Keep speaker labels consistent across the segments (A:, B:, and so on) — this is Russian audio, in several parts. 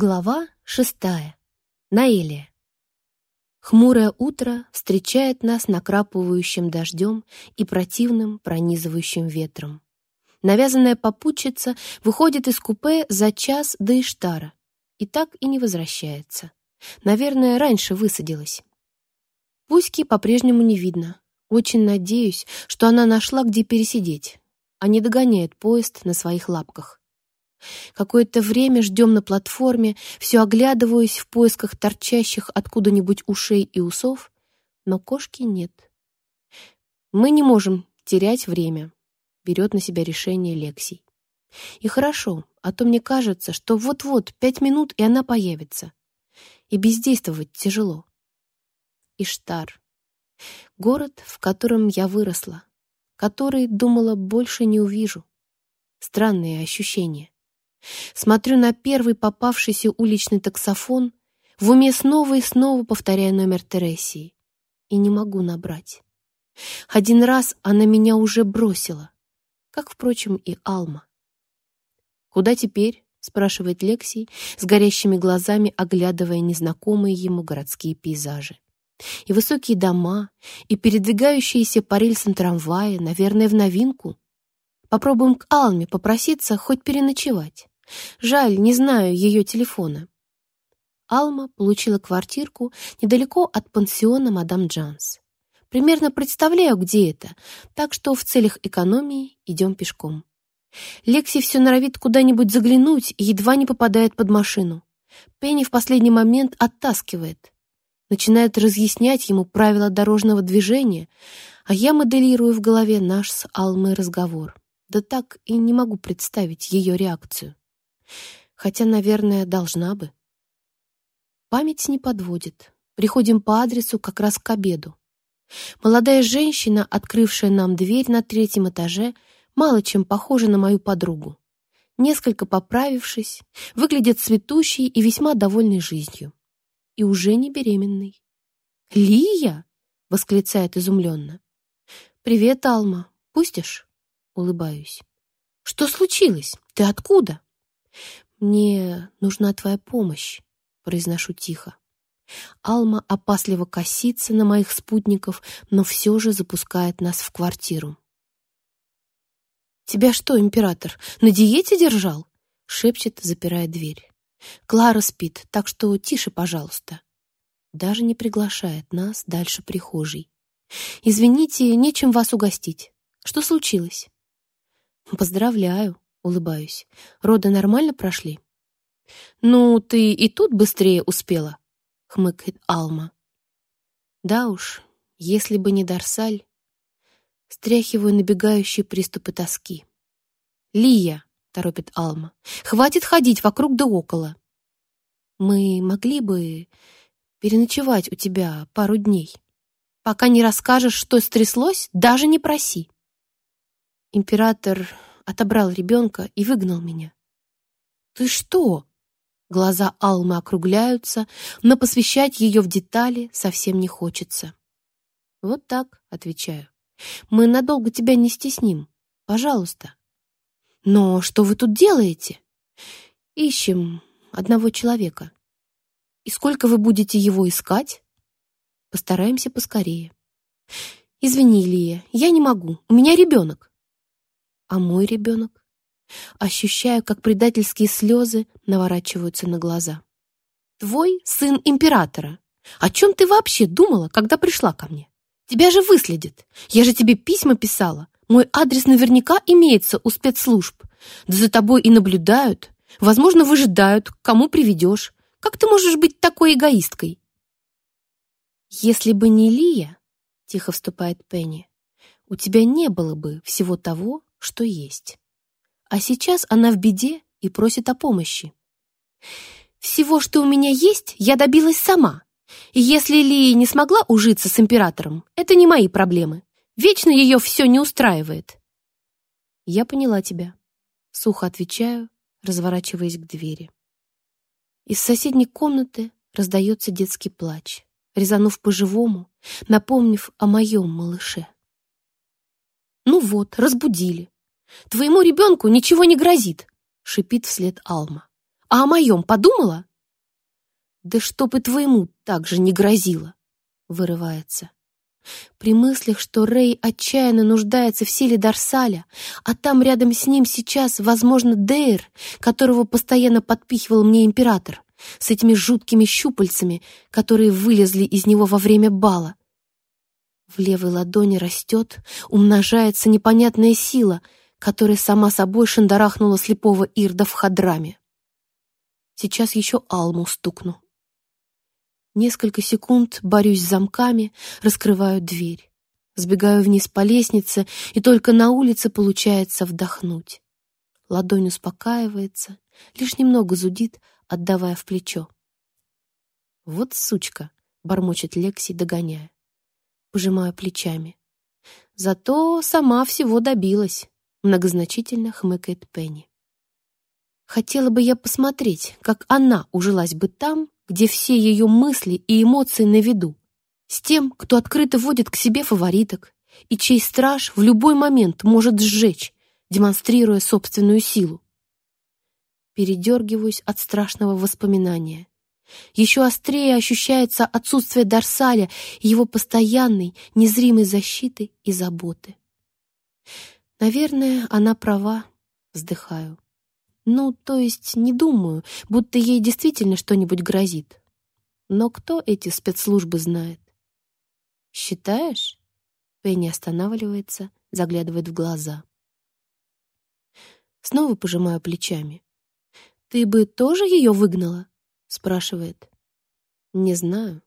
A: Глава шестая. Наэлия. Хмурое утро встречает нас накрапывающим дождем и противным пронизывающим ветром. Навязанная попутчица выходит из купе за час до Иштара и так и не возвращается. Наверное, раньше высадилась. Пуськи по-прежнему не видно. Очень надеюсь, что она нашла, где пересидеть, а не догоняет поезд на своих лапках. Какое-то время ждем на платформе, все оглядываясь в поисках торчащих откуда-нибудь ушей и усов, но кошки нет. Мы не можем терять время, берет на себя решение Лексий. И хорошо, а то мне кажется, что вот-вот пять минут, и она появится. И бездействовать тяжело. Иштар. Город, в котором я выросла, который, думала, больше не увижу. Странные ощущения. Смотрю на первый попавшийся уличный таксофон, в уме снова и снова повторяя номер Тересии. И не могу набрать. Один раз она меня уже бросила, как, впрочем, и Алма. «Куда теперь?» — спрашивает Лексий, с горящими глазами оглядывая незнакомые ему городские пейзажи. И высокие дома, и передвигающиеся по рельсам трамваи, наверное, в новинку. Попробуем к Алме попроситься хоть переночевать. Жаль, не знаю ее телефона. Алма получила квартирку недалеко от пансиона мадам Джанс. Примерно представляю, где это, так что в целях экономии идем пешком. Лекси все норовит куда-нибудь заглянуть и едва не попадает под машину. Пенни в последний момент оттаскивает. Начинает разъяснять ему правила дорожного движения, а я моделирую в голове наш с Алмой разговор да так и не могу представить ее реакцию. Хотя, наверное, должна бы. Память не подводит. Приходим по адресу как раз к обеду. Молодая женщина, открывшая нам дверь на третьем этаже, мало чем похожа на мою подругу. Несколько поправившись, выглядит цветущей и весьма довольной жизнью. И уже не беременной. «Лия!» — восклицает изумленно. «Привет, Алма. Пустишь?» улыбаюсь. «Что случилось? Ты откуда?» «Мне нужна твоя помощь», — произношу тихо. Алма опасливо косится на моих спутников, но все же запускает нас в квартиру. «Тебя что, император, на диете держал?» — шепчет, запирая дверь. «Клара спит, так что тише, пожалуйста». Даже не приглашает нас дальше прихожей. «Извините, нечем вас угостить. Что случилось?» «Поздравляю», — улыбаюсь. «Роды нормально прошли?» «Ну, ты и тут быстрее успела», — хмыкает Алма. «Да уж, если бы не Дарсаль...» Стряхиваю набегающие приступы тоски. «Лия», — торопит Алма, — «хватит ходить вокруг да около. Мы могли бы переночевать у тебя пару дней. Пока не расскажешь, что стряслось, даже не проси». Император отобрал ребенка и выгнал меня. «Ты что?» Глаза Алмы округляются, но посвящать ее в детали совсем не хочется. «Вот так», — отвечаю. «Мы надолго тебя не стесним. Пожалуйста». «Но что вы тут делаете?» «Ищем одного человека». «И сколько вы будете его искать?» «Постараемся поскорее». «Извини, Лия, я не могу. У меня ребенок». А мой ребенок? Ощущаю, как предательские слезы наворачиваются на глаза. Твой сын императора. О чем ты вообще думала, когда пришла ко мне? Тебя же выследят. Я же тебе письма писала. Мой адрес наверняка имеется у спецслужб. Да за тобой и наблюдают. Возможно, выжидают, кому приведешь. Как ты можешь быть такой эгоисткой? Если бы не Лия, тихо вступает Пенни, у тебя не было бы всего того, что есть. А сейчас она в беде и просит о помощи. «Всего, что у меня есть, я добилась сама. И если Лия не смогла ужиться с императором, это не мои проблемы. Вечно ее все не устраивает». «Я поняла тебя», — сухо отвечаю, разворачиваясь к двери. Из соседней комнаты раздается детский плач, резанув по-живому, напомнив о моем малыше. «Ну вот, разбудили. Твоему ребенку ничего не грозит», — шипит вслед Алма. «А о моем подумала? Да чтоб и твоему так же не грозило!» Вырывается. При мыслях, что Рэй отчаянно нуждается в силе Дарсаля, а там рядом с ним сейчас, возможно, Дейр, которого постоянно подпихивал мне император, с этими жуткими щупальцами, которые вылезли из него во время бала. В левой ладони растет, умножается непонятная сила, которая сама собой шандарахнула слепого Ирда в хадраме. Сейчас еще Алму стукну. Несколько секунд борюсь с замками, раскрываю дверь. Сбегаю вниз по лестнице, и только на улице получается вдохнуть. Ладонь успокаивается, лишь немного зудит, отдавая в плечо. «Вот сучка!» — бормочет Лекси, догоняя. Пожимаю плечами. «Зато сама всего добилась», — многозначительно хмыкает Пенни. Хотела бы я посмотреть, как она ужилась бы там, где все ее мысли и эмоции на виду, с тем, кто открыто водит к себе фавориток и чей страж в любой момент может сжечь, демонстрируя собственную силу. Передергиваюсь от страшного воспоминания. Еще острее ощущается отсутствие Дарсаля и его постоянной, незримой защиты и заботы. Наверное, она права, вздыхаю. Ну, то есть не думаю, будто ей действительно что-нибудь грозит. Но кто эти спецслужбы знает? Считаешь? Пенни останавливается, заглядывает в глаза. Снова пожимаю плечами. «Ты бы тоже ее выгнала?» Спрашивает. «Не знаю.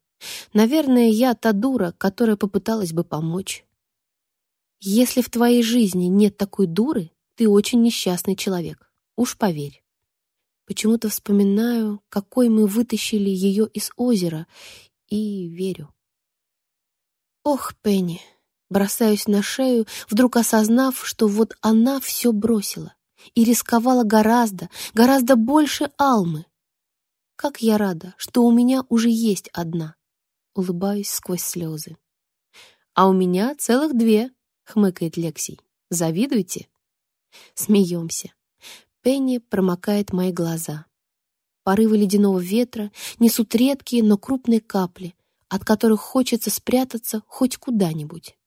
A: Наверное, я та дура, которая попыталась бы помочь. Если в твоей жизни нет такой дуры, ты очень несчастный человек. Уж поверь. Почему-то вспоминаю, какой мы вытащили ее из озера, и верю. Ох, Пенни, бросаюсь на шею, вдруг осознав, что вот она все бросила и рисковала гораздо, гораздо больше Алмы. Как я рада, что у меня уже есть одна. Улыбаюсь сквозь слезы. А у меня целых две, хмыкает Лексий. Завидуйте? Смеемся. Пенни промокает мои глаза. Порывы ледяного ветра несут редкие, но крупные капли, от которых хочется спрятаться хоть куда-нибудь.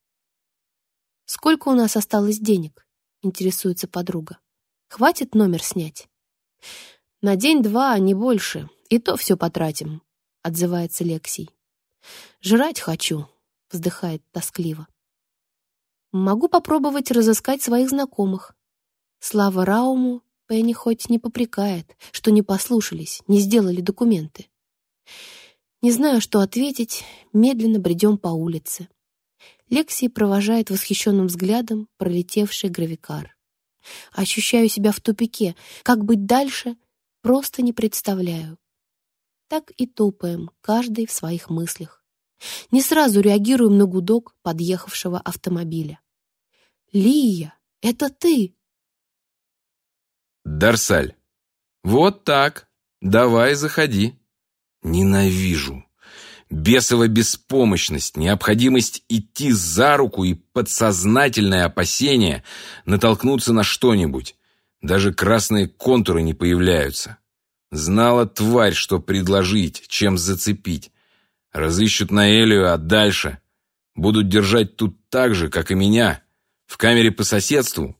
A: «Сколько у нас осталось денег?» — интересуется подруга. «Хватит номер снять?» «На день-два, а не больше, и то все потратим», — отзывается Лексий. «Жрать хочу», — вздыхает тоскливо. «Могу попробовать разыскать своих знакомых. Слава Рауму Пенни хоть не попрекает, что не послушались, не сделали документы. Не знаю, что ответить, медленно бредем по улице. Лексий провожает восхищенным взглядом пролетевший гравикар. Ощущаю себя в тупике. Как быть дальше, просто не представляю. Так и топаем, каждый в своих мыслях. Не сразу реагируем на гудок подъехавшего автомобиля. «Лия, это ты!»
B: Дарсаль. Вот так. Давай, заходи. Ненавижу. Бесова беспомощность, необходимость идти за руку и подсознательное опасение натолкнуться на что-нибудь. Даже красные контуры не появляются. Знала тварь, что предложить, чем зацепить. Разыщут Наэлию, а дальше будут держать тут так же, как и меня, в камере по соседству.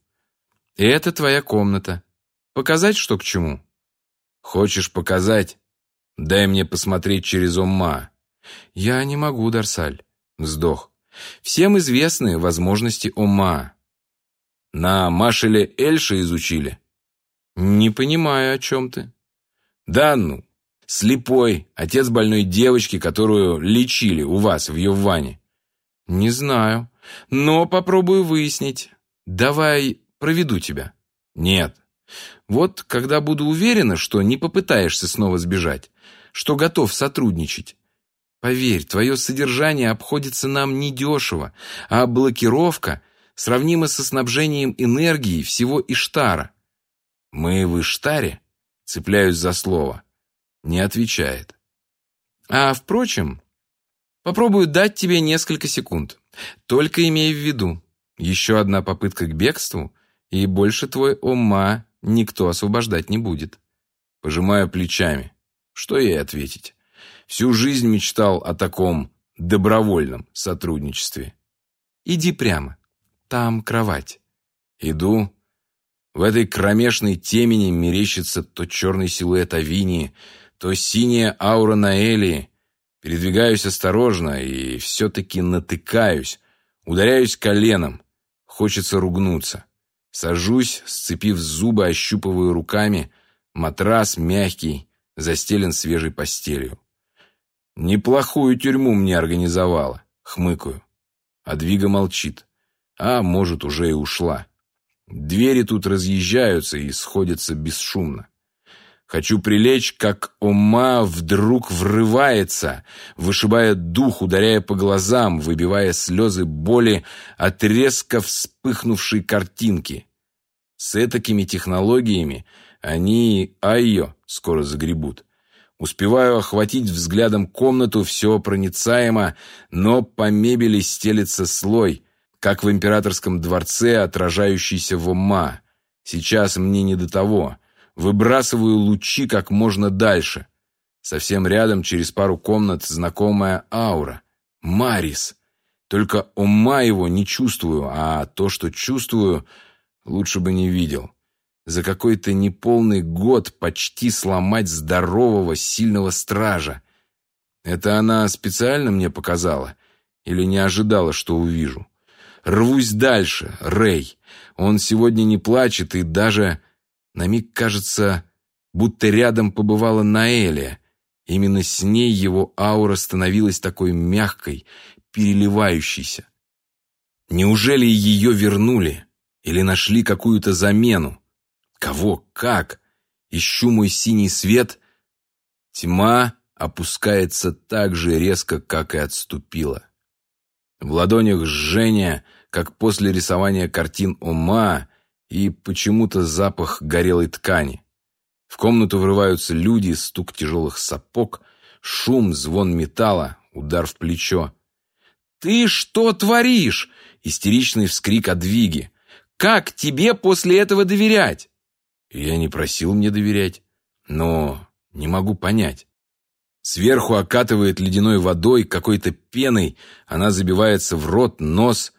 B: И это твоя комната. Показать, что к чему? Хочешь показать? Дай мне посмотреть через ума. Я не могу, Дарсаль. Вздох. Всем известны возможности ума. На Машеле Эльша изучили? Не понимаю, о чем ты. Да ну, слепой, отец больной девочки, которую лечили у вас в Йоване. Не знаю, но попробую выяснить. Давай проведу тебя. Нет, вот когда буду уверена, что не попытаешься снова сбежать, что готов сотрудничать. Поверь, твое содержание обходится нам недешево, а блокировка сравнима со снабжением энергии всего Иштара. Мы в Иштаре? Цепляюсь за слово. Не отвечает. А, впрочем, попробую дать тебе несколько секунд. Только имей в виду, еще одна попытка к бегству, и больше твой ума никто освобождать не будет. Пожимаю плечами. Что ей ответить? Всю жизнь мечтал о таком добровольном сотрудничестве. Иди прямо. Там кровать. Иду. В этой кромешной темени мерещится то черный силуэт Авинии, то синяя аура Наэлии. Передвигаюсь осторожно и все-таки натыкаюсь, ударяюсь коленом. Хочется ругнуться. Сажусь, сцепив зубы, ощупываю руками. Матрас мягкий, застелен свежей постелью. Неплохую тюрьму мне организовала. Хмыкаю. Адвига молчит. А может, уже и ушла. Двери тут разъезжаются и сходятся бесшумно. Хочу прилечь, как ума вдруг врывается, вышибая дух, ударяя по глазам, выбивая слезы боли от резко вспыхнувшей картинки. С этакими технологиями они Айо скоро загребут. Успеваю охватить взглядом комнату, все проницаемо, но по мебели стелется слой, как в императорском дворце, отражающийся в ума. Сейчас мне не до того. Выбрасываю лучи как можно дальше. Совсем рядом, через пару комнат, знакомая аура. Марис. Только ума его не чувствую, а то, что чувствую, лучше бы не видел. За какой-то неполный год почти сломать здорового, сильного стража. Это она специально мне показала? Или не ожидала, что увижу? Рвусь дальше, Рэй. Он сегодня не плачет и даже на миг кажется, будто рядом побывала Наэлия. Именно с ней его аура становилась такой мягкой, переливающейся. Неужели ее вернули? Или нашли какую-то замену? Кого? Как? Ищу мой синий свет. Тьма опускается так же резко, как и отступила. В ладонях жжение, как после рисования картин ума, и почему-то запах горелой ткани. В комнату врываются люди, стук тяжелых сапог, шум, звон металла, удар в плечо. «Ты что творишь?» — истеричный вскрик Адвиги. «Как тебе после этого доверять?» Я не просил мне доверять, но не могу понять. Сверху окатывает ледяной водой, какой-то пеной, она забивается в рот, нос.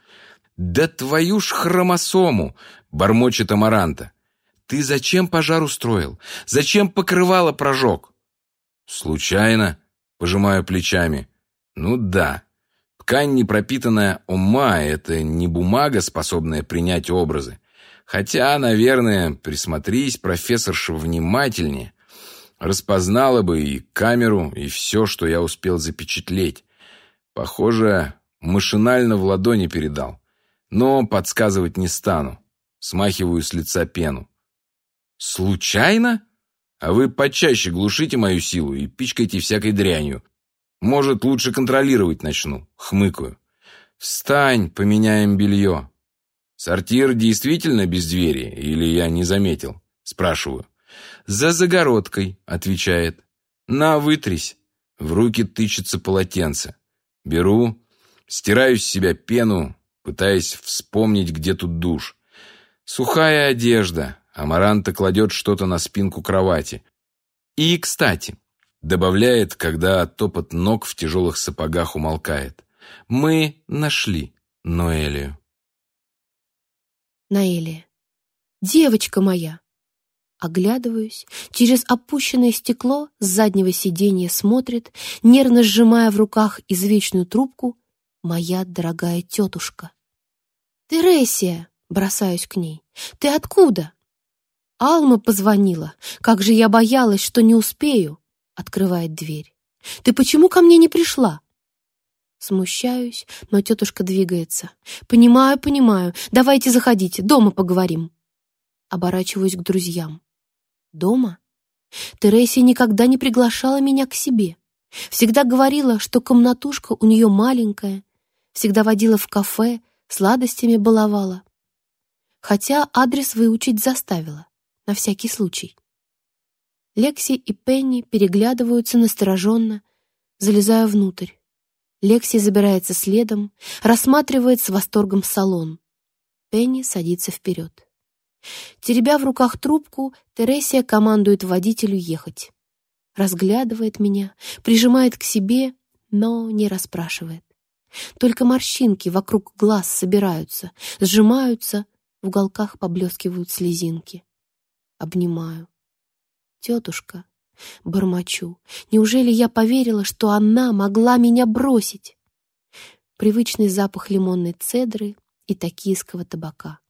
B: «Да твою ж хромосому!» бормочет Амаранта. «Ты зачем пожар устроил? Зачем покрывало прожег?» «Случайно», — пожимаю плечами. «Ну да. Ткань, не пропитанная ума, это не бумага, способная принять образы. Хотя, наверное, присмотрись, профессорша, внимательнее. Распознала бы и камеру, и все, что я успел запечатлеть. Похоже, машинально в ладони передал. Но подсказывать не стану. Смахиваю с лица пену. «Случайно? А вы почаще глушите мою силу и пичкайте всякой дрянью. Может, лучше контролировать начну?» Хмыкаю. «Встань, поменяем белье». «Сортир действительно без двери, или я не заметил?» Спрашиваю. «За загородкой», — отвечает. «На, вытрись». В руки тычется полотенце. Беру, стираю с себя пену, пытаясь вспомнить, где тут душ. Сухая одежда. Амаранта кладет что-то на спинку кровати. И, кстати, добавляет, когда топот ног в тяжелых сапогах умолкает. Мы нашли Ноэлию.
A: Наэлия. Девочка моя. Оглядываюсь, через опущенное стекло с заднего сиденья смотрит, нервно сжимая в руках извечную трубку, моя дорогая тетушка. «Тересия!» Бросаюсь к ней. «Ты откуда?» «Алма позвонила. Как же я боялась, что не успею!» Открывает дверь. «Ты почему ко мне не пришла?» Смущаюсь, но тетушка двигается. «Понимаю, понимаю. Давайте заходите, дома поговорим». Оборачиваюсь к друзьям. «Дома?» Тересия никогда не приглашала меня к себе. Всегда говорила, что комнатушка у нее маленькая. Всегда водила в кафе, сладостями баловала хотя адрес выучить заставила, на всякий случай. Лекси и Пенни переглядываются настороженно, залезая внутрь. Лекси забирается следом, рассматривает с восторгом салон. Пенни садится вперед. Теребя в руках трубку, Тересия командует водителю ехать. разглядывает меня, прижимает к себе, но не расспрашивает. Только морщинки вокруг глаз собираются, сжимаются, в уголках поблескивают слезинки. Обнимаю. Тетушка, бормочу, неужели я поверила, что она могла меня бросить? Привычный запах лимонной цедры и токийского табака.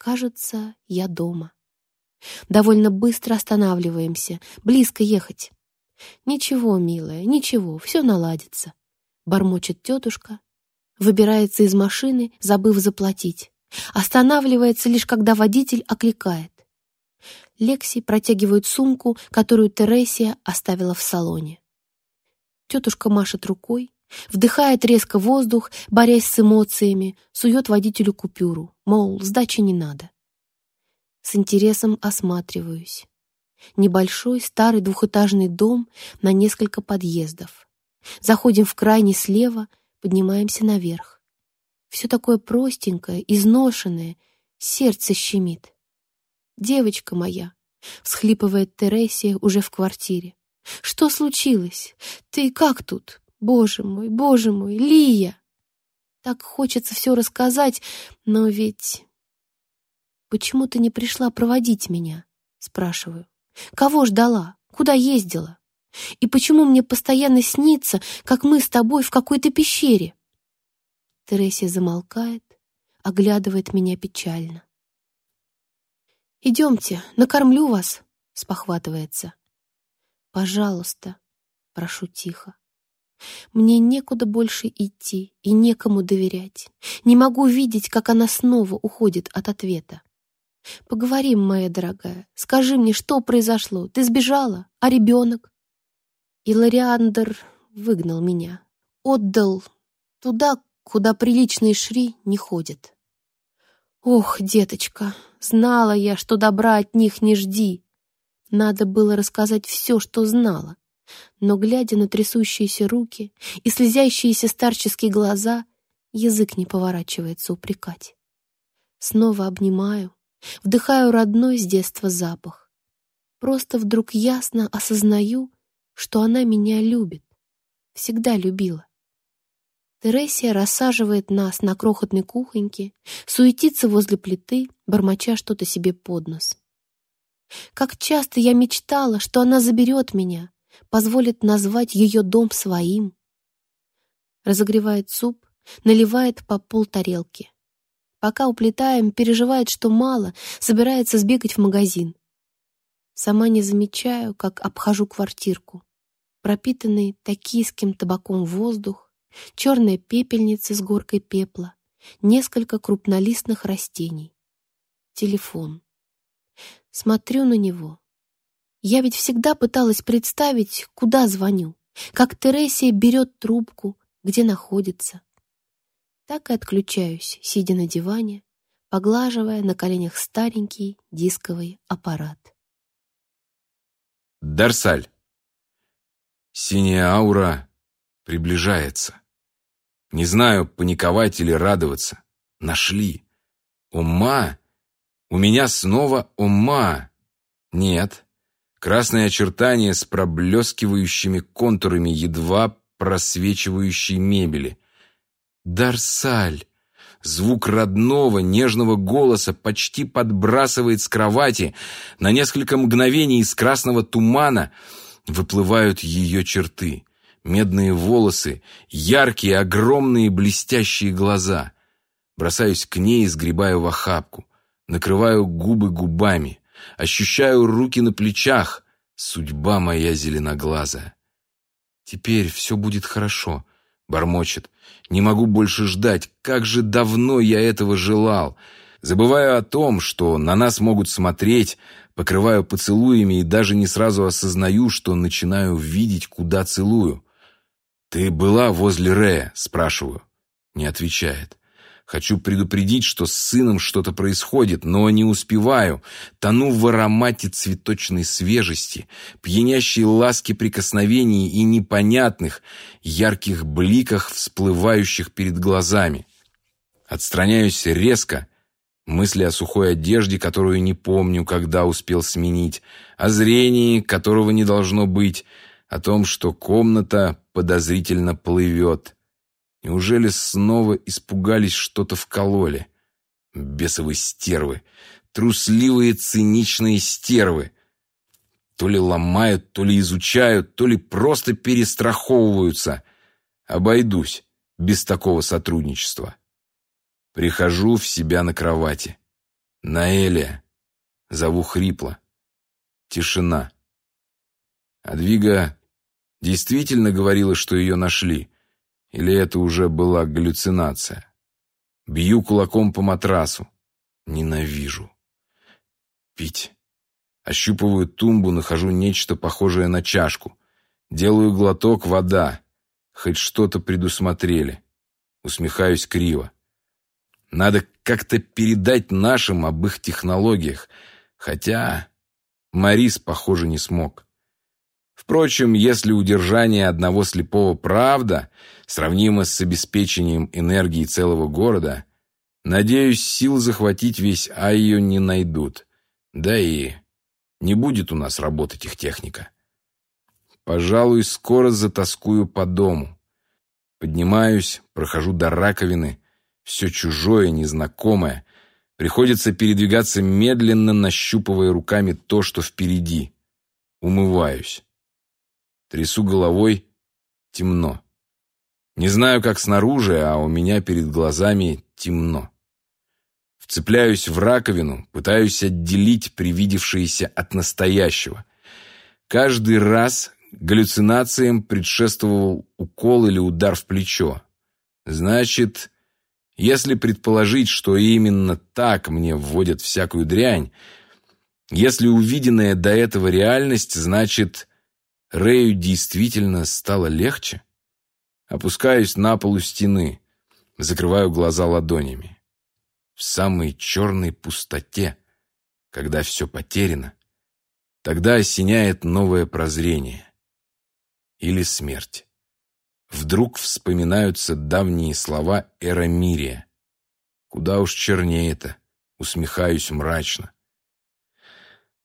A: Кажется, я дома. Довольно быстро останавливаемся, близко ехать. «Ничего, милая, ничего, все наладится», — бормочет тетушка, выбирается из машины, забыв заплатить. Останавливается лишь, когда водитель окликает. Лекси протягивает сумку, которую Тересия оставила в салоне. Тетушка машет рукой, вдыхает резко воздух, борясь с эмоциями, сует водителю купюру, мол, сдачи не надо. С интересом осматриваюсь. Небольшой старый двухэтажный дом на несколько подъездов. Заходим в крайний слева, поднимаемся наверх. Все такое простенькое, изношенное, сердце щемит. «Девочка моя», — всхлипывает Тересия уже в квартире. «Что случилось? Ты как тут? Боже мой, боже мой, Лия!» Так хочется все рассказать, но ведь... «Почему ты не пришла проводить меня?» — спрашиваю. «Кого ждала? Куда ездила? И почему мне постоянно снится, как мы с тобой в какой-то пещере?» Тересия замолкает, оглядывает меня печально. «Идемте, накормлю вас», — спохватывается. «Пожалуйста», — прошу тихо. Мне некуда больше идти и некому доверять. Не могу видеть, как она снова уходит от ответа. Поговорим, моя дорогая. Скажи мне, что произошло? Ты сбежала? А ребенок? И Лориандр выгнал меня. Отдал туда, куда приличные шри не ходят. Ох, деточка, знала я, что добра от них не жди. Надо было рассказать все, что знала. Но, глядя на трясущиеся руки и слезящиеся старческие глаза, язык не поворачивается упрекать. Снова обнимаю, вдыхаю родной с детства запах. Просто вдруг ясно осознаю, что она меня любит, всегда любила. Тересия рассаживает нас на крохотной кухоньке, суетится возле плиты, бормоча что-то себе под нос. Как часто я мечтала, что она заберет меня, позволит назвать ее дом своим. Разогревает суп, наливает по пол тарелки. Пока уплетаем, переживает, что мало, собирается сбегать в магазин. Сама не замечаю, как обхожу квартирку. Пропитанный токийским табаком воздух, черная пепельница с горкой пепла, несколько крупнолистных растений. Телефон. Смотрю на него. Я ведь всегда пыталась представить, куда звоню, как Тересия берет трубку, где находится. Так и отключаюсь, сидя на диване, поглаживая на коленях старенький дисковый аппарат.
B: Дарсаль. Синяя аура приближается. Не знаю, паниковать или радоваться. Нашли. Ума? У меня снова ума. Нет. Красные очертания с проблескивающими контурами едва просвечивающей мебели. Дарсаль. Звук родного, нежного голоса почти подбрасывает с кровати. На несколько мгновений из красного тумана выплывают ее черты медные волосы, яркие, огромные блестящие глаза. Бросаюсь к ней и сгребаю в охапку. Накрываю губы губами. Ощущаю руки на плечах. Судьба моя зеленоглазая. «Теперь все будет хорошо», — бормочет. «Не могу больше ждать. Как же давно я этого желал!» Забываю о том, что на нас могут смотреть, покрываю поцелуями и даже не сразу осознаю, что начинаю видеть, куда целую. «Ты была возле Рея?» – спрашиваю. Не отвечает. Хочу предупредить, что с сыном что-то происходит, но не успеваю. Тону в аромате цветочной свежести, пьянящей ласки прикосновений и непонятных, ярких бликах, всплывающих перед глазами. Отстраняюсь резко, Мысли о сухой одежде, которую не помню, когда успел сменить, о зрении, которого не должно быть, о том, что комната подозрительно плывет. Неужели снова испугались, что-то вкололи? Бесовые стервы, трусливые циничные стервы. То ли ломают, то ли изучают, то ли просто перестраховываются. Обойдусь без такого сотрудничества. Прихожу в себя на кровати. Наэлия. Зову хрипло. Тишина. Адвига действительно говорила, что ее нашли. Или это уже была галлюцинация? Бью кулаком по матрасу. Ненавижу. Пить. Ощупываю тумбу, нахожу нечто похожее на чашку. Делаю глоток, вода. Хоть что-то предусмотрели. Усмехаюсь криво. Надо как-то передать нашим об их технологиях. Хотя Марис, похоже, не смог. Впрочем, если удержание одного слепого правда сравнимо с обеспечением энергии целого города, надеюсь, сил захватить весь Айо не найдут. Да и не будет у нас работать их техника. Пожалуй, скоро затаскую по дому. Поднимаюсь, прохожу до раковины. Все чужое, незнакомое. Приходится передвигаться медленно, нащупывая руками то, что впереди. Умываюсь. Трясу головой. Темно. Не знаю, как снаружи, а у меня перед глазами темно. Вцепляюсь в раковину, пытаюсь отделить привидевшееся от настоящего. Каждый раз галлюцинациям предшествовал укол или удар в плечо. Значит, если предположить, что именно так мне вводят всякую дрянь, если увиденная до этого реальность, значит, Рэю действительно стало легче? Опускаюсь на полу стены, закрываю глаза ладонями. В самой черной пустоте, когда все потеряно, тогда осеняет новое прозрение или смерть. Вдруг вспоминаются давние слова Эрамирия. Куда уж чернее-то, усмехаюсь мрачно.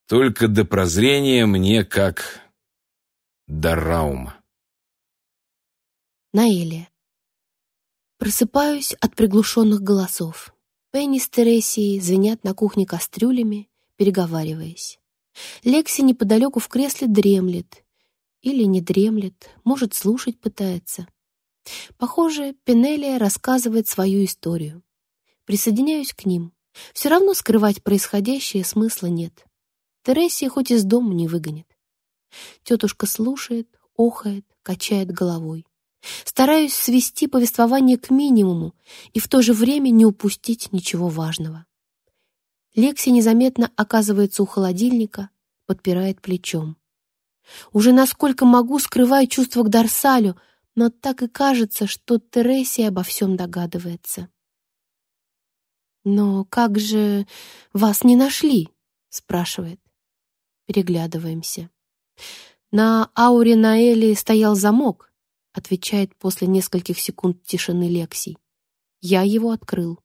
B: Только до прозрения мне как до раума.
A: Наэлия. Просыпаюсь от приглушенных голосов. Пенни с Тересией звенят на кухне кастрюлями, переговариваясь. Лекси неподалеку в кресле дремлет, или не дремлет, может, слушать пытается. Похоже, Пенелия рассказывает свою историю. Присоединяюсь к ним. Все равно скрывать происходящее смысла нет. Тересия хоть из дома не выгонит. Тетушка слушает, охает, качает головой. Стараюсь свести повествование к минимуму и в то же время не упустить ничего важного. Лекси незаметно оказывается у холодильника, подпирает плечом. Уже насколько могу, скрываю чувства к Дарсалю, но так и кажется, что Тересия обо всем догадывается. «Но как же вас не нашли?» — спрашивает. Переглядываемся. «На ауре Наэли стоял замок», — отвечает после нескольких секунд тишины Лексий. «Я его открыл».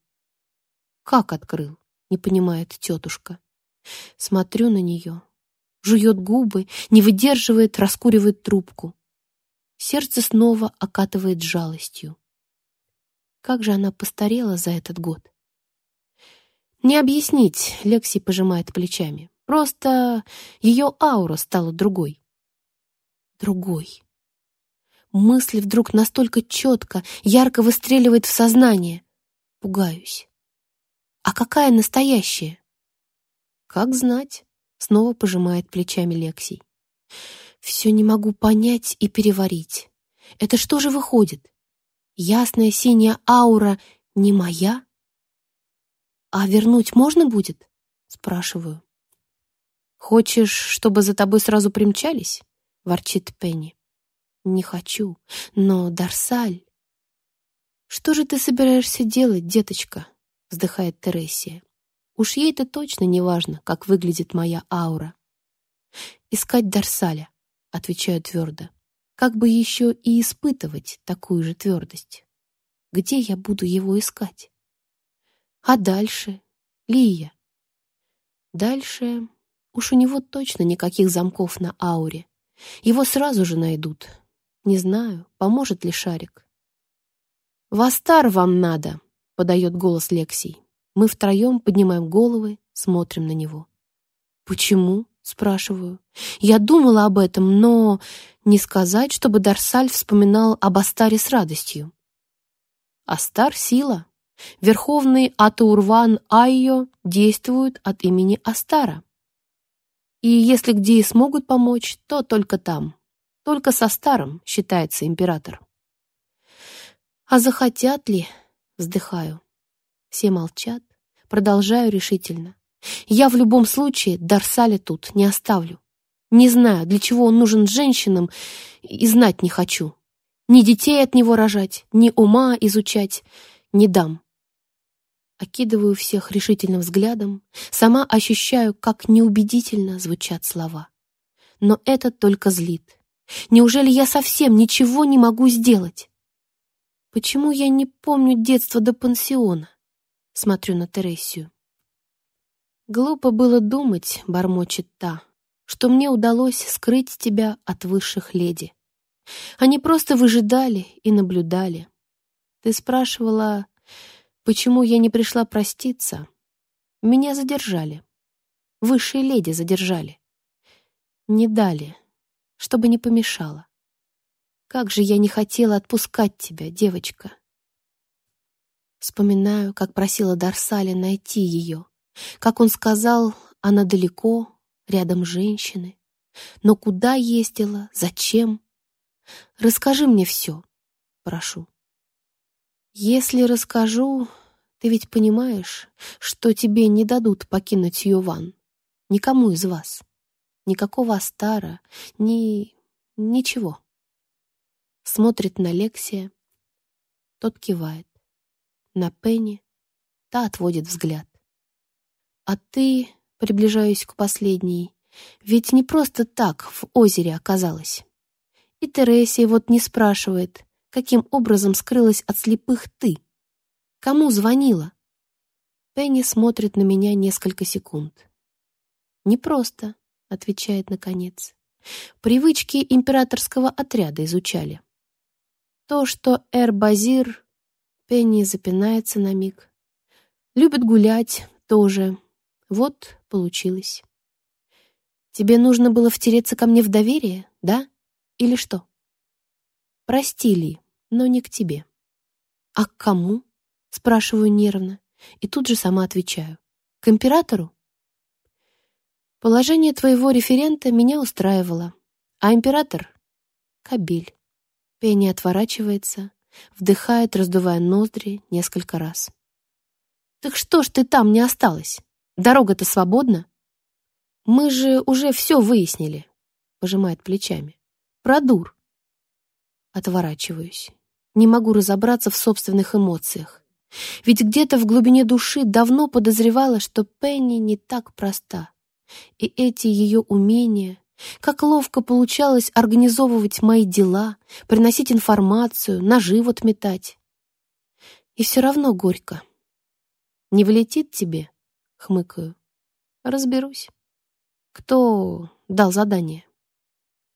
A: «Как открыл?» — не понимает тетушка. Смотрю на нее, жует губы, не выдерживает, раскуривает трубку. Сердце снова окатывает жалостью. Как же она постарела за этот год. Не объяснить, Лекси пожимает плечами. Просто ее аура стала другой. Другой. Мысли вдруг настолько четко, ярко выстреливает в сознание. Пугаюсь. А какая настоящая? Как знать? Снова пожимает плечами Лексий. Все не могу понять и переварить. Это что же выходит? Ясная синяя аура не моя? А вернуть можно будет? Спрашиваю. Хочешь, чтобы за тобой сразу примчались? Ворчит Пенни. Не хочу, но Дарсаль... Что же ты собираешься делать, деточка? Вздыхает Тересия. Уж ей-то точно не важно, как выглядит моя аура. «Искать Дарсаля», — отвечаю твердо. «Как бы еще и испытывать такую же твердость? Где я буду его искать?» «А дальше?» Лия. Дальше уж у него точно никаких замков на ауре. Его сразу же найдут. Не знаю, поможет ли шарик. «Вастар вам надо!» — подает голос Лексий. Мы втроем поднимаем головы, смотрим на него. «Почему?» — спрашиваю. Я думала об этом, но не сказать, чтобы Дарсаль вспоминал об Астаре с радостью. Астар — сила. Верховный Атаурван Айо действует от имени Астара. И если где и смогут помочь, то только там. Только со старым, считается император. А захотят ли? Вздыхаю. Все молчат. Продолжаю решительно. Я в любом случае Дарсаля тут не оставлю. Не знаю, для чего он нужен женщинам, и знать не хочу. Ни детей от него рожать, ни ума изучать не дам. Окидываю всех решительным взглядом, сама ощущаю, как неубедительно звучат слова. Но это только злит. Неужели я совсем ничего не могу сделать? Почему я не помню детство до пансиона? Смотрю на Тересию. Глупо было думать, бормочет та, что мне удалось скрыть тебя от высших леди. Они просто выжидали и наблюдали. Ты спрашивала, почему я не пришла проститься. Меня задержали. Высшие леди задержали. Не дали, чтобы не помешало. Как же я не хотела отпускать тебя, девочка. Вспоминаю, как просила Дарсали найти ее, как он сказал, она далеко, рядом женщины. Но куда ездила, зачем? Расскажи мне все, прошу. Если расскажу, ты ведь понимаешь, что тебе не дадут покинуть Юван. Никому из вас. Никакого Астара, ни... ничего. Смотрит на Лексия. Тот кивает. На Пенни. Та отводит взгляд. А ты, приближаюсь к последней, ведь не просто так в озере оказалась. И Тересия вот не спрашивает, каким образом скрылась от слепых ты. Кому звонила? Пенни смотрит на меня несколько секунд. «Не просто», — отвечает наконец. «Привычки императорского отряда изучали. То, что Эр-Базир...» Пенни запинается на миг. «Любит гулять, тоже. Вот получилось. Тебе нужно было втереться ко мне в доверие, да? Или что? Прости, Ли, но не к тебе. А к кому? Спрашиваю нервно. И тут же сама отвечаю. К императору? Положение твоего референта меня устраивало. А император — кабель. Пенни отворачивается, вдыхает, раздувая ноздри несколько раз. «Так что ж ты там не осталась?» Дорога-то свободна. Мы же уже все выяснили, пожимает плечами. Про дур. Отворачиваюсь. Не могу разобраться в собственных эмоциях. Ведь где-то в глубине души давно подозревала, что Пенни не так проста. И эти ее умения, как ловко получалось организовывать мои дела, приносить информацию, ножи вот метать. И все равно горько. Не влетит тебе, Хмыкаю. Разберусь. Кто дал задание?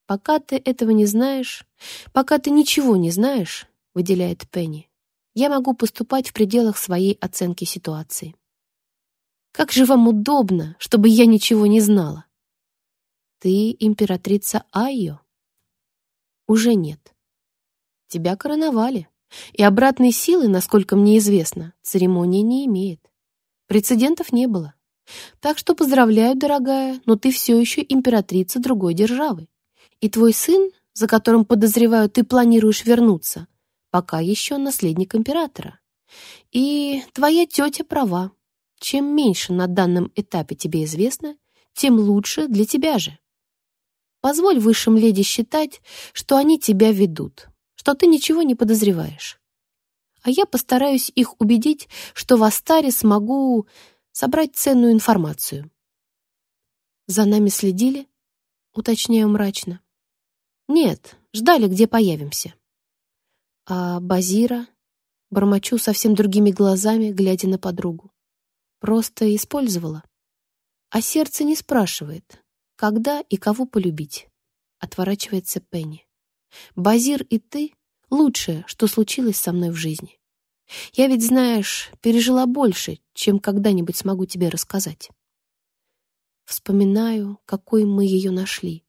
A: Пока ты этого не знаешь, пока ты ничего не знаешь, выделяет Пенни, я могу поступать в пределах своей оценки ситуации. Как же вам удобно, чтобы я ничего не знала? Ты императрица Айо? Уже нет. Тебя короновали, и обратной силы, насколько мне известно, церемония не имеет. Прецедентов не было. Так что поздравляю, дорогая, но ты все еще императрица другой державы. И твой сын, за которым, подозреваю, ты планируешь вернуться, пока еще наследник императора. И твоя тетя права. Чем меньше на данном этапе тебе известно, тем лучше для тебя же. Позволь высшим леди считать, что они тебя ведут, что ты ничего не подозреваешь а я постараюсь их убедить, что в Астаре смогу собрать ценную информацию. За нами следили? Уточняю мрачно. Нет, ждали, где появимся. А Базира? Бормочу совсем другими глазами, глядя на подругу. Просто использовала. А сердце не спрашивает, когда и кого полюбить. Отворачивается Пенни. Базир и ты — лучшее, что случилось со мной в жизни. Я ведь, знаешь, пережила больше, чем когда-нибудь смогу тебе рассказать. Вспоминаю, какой мы ее нашли.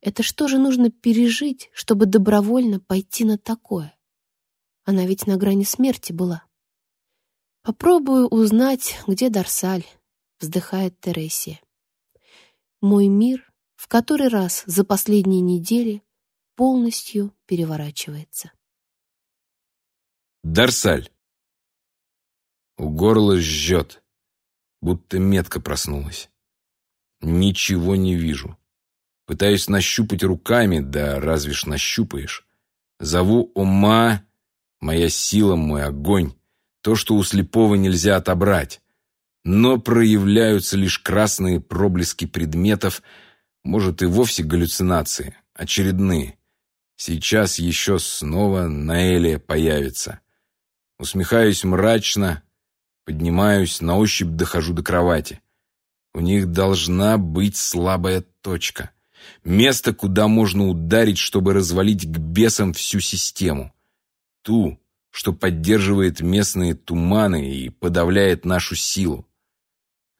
A: Это что же нужно пережить, чтобы добровольно пойти на такое? Она ведь на грани смерти была. Попробую узнать, где Дарсаль, вздыхает Тересия. Мой мир в который раз за последние недели полностью переворачивается.
B: Дарсаль. У горла жжет, будто метка проснулась. Ничего не вижу. Пытаюсь нащупать руками, да разве ж нащупаешь. Зову ума, моя сила, мой огонь, то, что у слепого нельзя отобрать. Но проявляются лишь красные проблески предметов, может и вовсе галлюцинации, очередные. Сейчас еще снова Наэлия появится. Усмехаюсь мрачно, поднимаюсь, на ощупь дохожу до кровати. У них должна быть слабая точка. Место, куда можно ударить, чтобы развалить к бесам всю систему. Ту, что поддерживает местные туманы и подавляет нашу силу.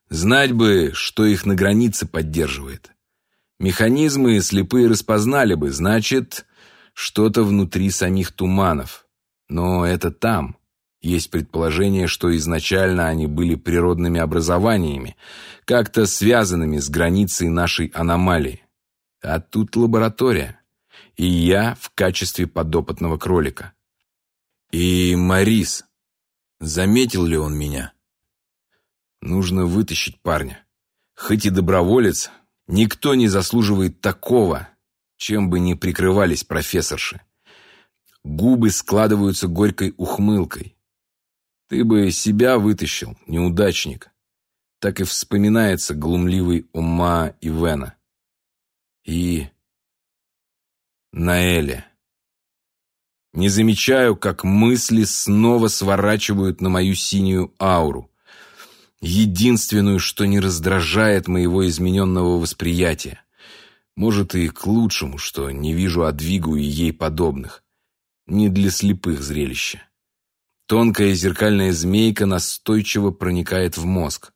B: Знать бы, что их на границе поддерживает. Механизмы слепые распознали бы, значит, что-то внутри самих туманов. Но это там. Есть предположение, что изначально они были природными образованиями, как-то связанными с границей нашей аномалии. А тут лаборатория. И я в качестве подопытного кролика. И Марис. Заметил ли он меня? Нужно вытащить парня. Хоть и доброволец, никто не заслуживает такого, чем бы ни прикрывались профессорши. Губы складываются горькой ухмылкой. Ты бы себя вытащил, неудачник. Так и вспоминается глумливый ума Ивена. И Наэля. Не замечаю, как мысли снова сворачивают на мою синюю ауру. Единственную, что не раздражает моего измененного восприятия. Может, и к лучшему, что не вижу Адвигу и ей подобных. Не для слепых зрелища. Тонкая зеркальная змейка настойчиво проникает в мозг.